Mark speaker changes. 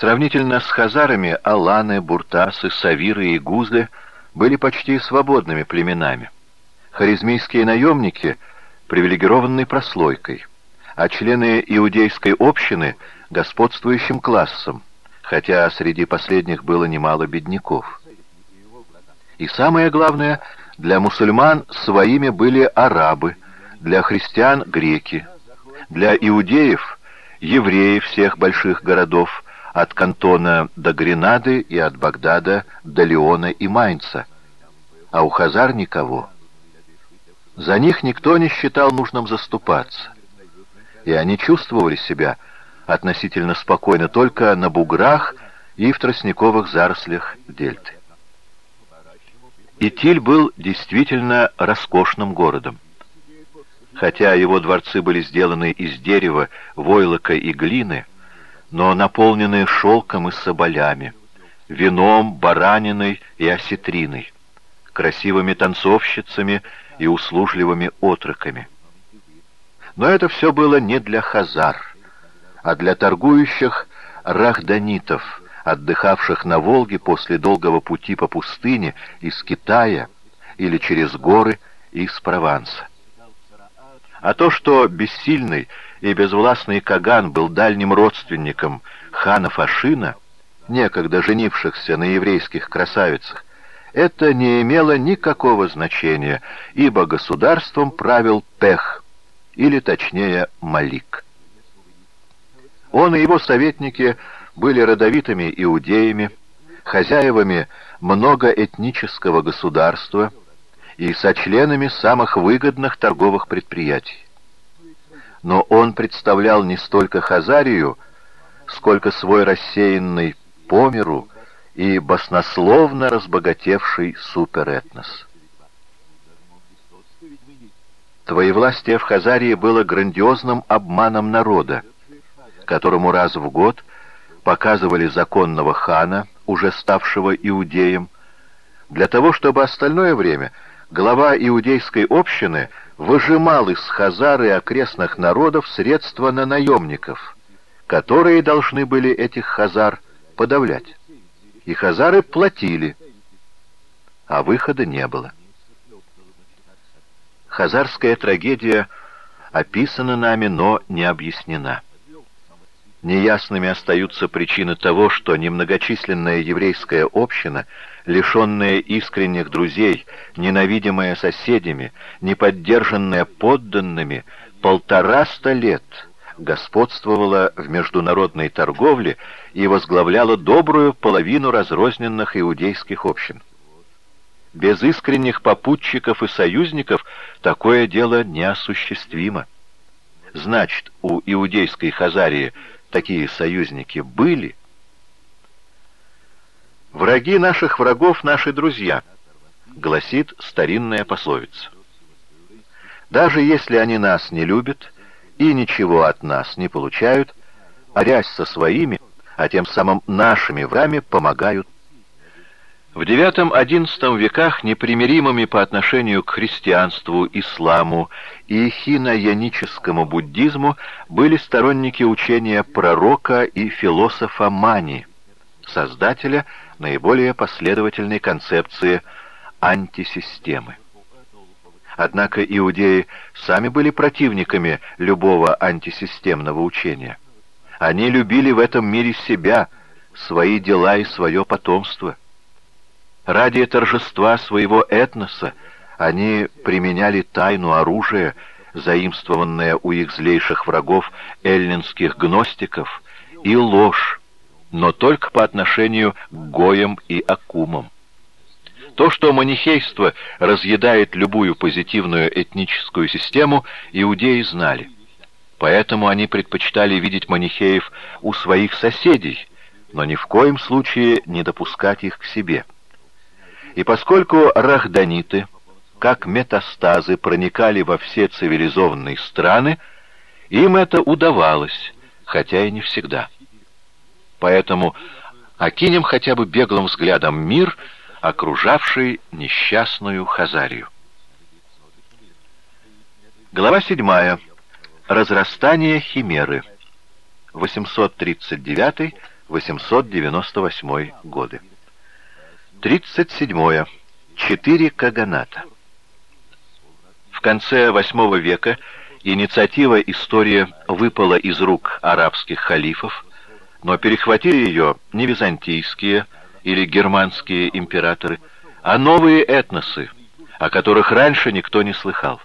Speaker 1: Сравнительно с хазарами аланы, буртасы, савиры и гузы были почти свободными племенами. Харизмийские наемники — привилегированной прослойкой, а члены иудейской общины — господствующим классом, хотя среди последних было немало бедняков. И самое главное, для мусульман своими были арабы, для христиан — греки, для иудеев — евреи всех больших городов, от Кантона до Гренады и от Багдада до Леона и Майнца, а у Хазар никого. За них никто не считал нужным заступаться, и они чувствовали себя относительно спокойно только на буграх и в тростниковых зарослях дельты. Итиль был действительно роскошным городом. Хотя его дворцы были сделаны из дерева, войлока и глины, но наполненные шелком и соболями, вином, бараниной и осетриной, красивыми танцовщицами и услужливыми отроками. Но это все было не для хазар, а для торгующих рахданитов, отдыхавших на Волге после долгого пути по пустыне из Китая или через горы из Прованса. А то, что бессильный и безвластный Каган был дальним родственником хана Фашина, некогда женившихся на еврейских красавицах, это не имело никакого значения, ибо государством правил Пех, или точнее Малик. Он и его советники были родовитыми иудеями, хозяевами многоэтнического государства и сочленами самых выгодных торговых предприятий но он представлял не столько Хазарию, сколько свой рассеянный по миру и баснословно разбогатевший суперэтнос. Твоевластие в Хазарии было грандиозным обманом народа, которому раз в год показывали законного хана, уже ставшего иудеем, для того, чтобы остальное время глава иудейской общины – выжимал из хазар и окрестных народов средства на наемников, которые должны были этих хазар подавлять. И хазары платили, а выхода не было. Хазарская трагедия описана нами, но не объяснена. Неясными остаются причины того, что немногочисленная еврейская община, лишенная искренних друзей, ненавидимая соседями, не поддержанная подданными, полтораста лет господствовала в международной торговле и возглавляла добрую половину разрозненных иудейских общин. Без искренних попутчиков и союзников такое дело неосуществимо. Значит, у иудейской Хазарии такие союзники были. «Враги наших врагов — наши друзья», — гласит старинная пословица. Даже если они нас не любят и ничего от нас не получают, борясь со своими, а тем самым нашими врагами, помогают в IX-XI веках непримиримыми по отношению к христианству, исламу и хинаяническому буддизму были сторонники учения пророка и философа Мани, создателя наиболее последовательной концепции антисистемы. Однако иудеи сами были противниками любого антисистемного учения. Они любили в этом мире себя, свои дела и свое потомство – Ради торжества своего этноса они применяли тайну оружия, заимствованное у их злейших врагов эллинских гностиков, и ложь, но только по отношению к гоям и акумам. То, что манихейство разъедает любую позитивную этническую систему, иудеи знали. Поэтому они предпочитали видеть манихеев у своих соседей, но ни в коем случае не допускать их к себе. И поскольку рахданиты, как метастазы, проникали во все цивилизованные страны, им это удавалось, хотя и не всегда. Поэтому окинем хотя бы беглым взглядом мир, окружавший несчастную Хазарию. Глава 7. Разрастание химеры. 839 898 годы. 37. Четыре каганата. В конце VIII века инициатива истории выпала из рук арабских халифов, но перехватили ее не византийские или германские императоры, а новые этносы, о которых раньше никто не слыхал.